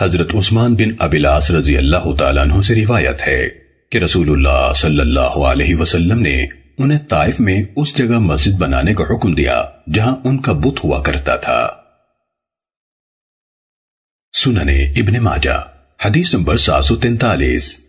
حضرت عثمان بن ابلاس رضی اللہ تعالیٰ عنہ سے روایت ہے کہ رسول اللہ صلی اللہ علیہ وسلم نے انہیں طائف میں اس جگہ مسجد بنانے کا حکم دیا جہاں ان کا بت ہوا کرتا تھا۔ سننے ابن ماجہ، حدیث نمبر سات سو تینتالیس۔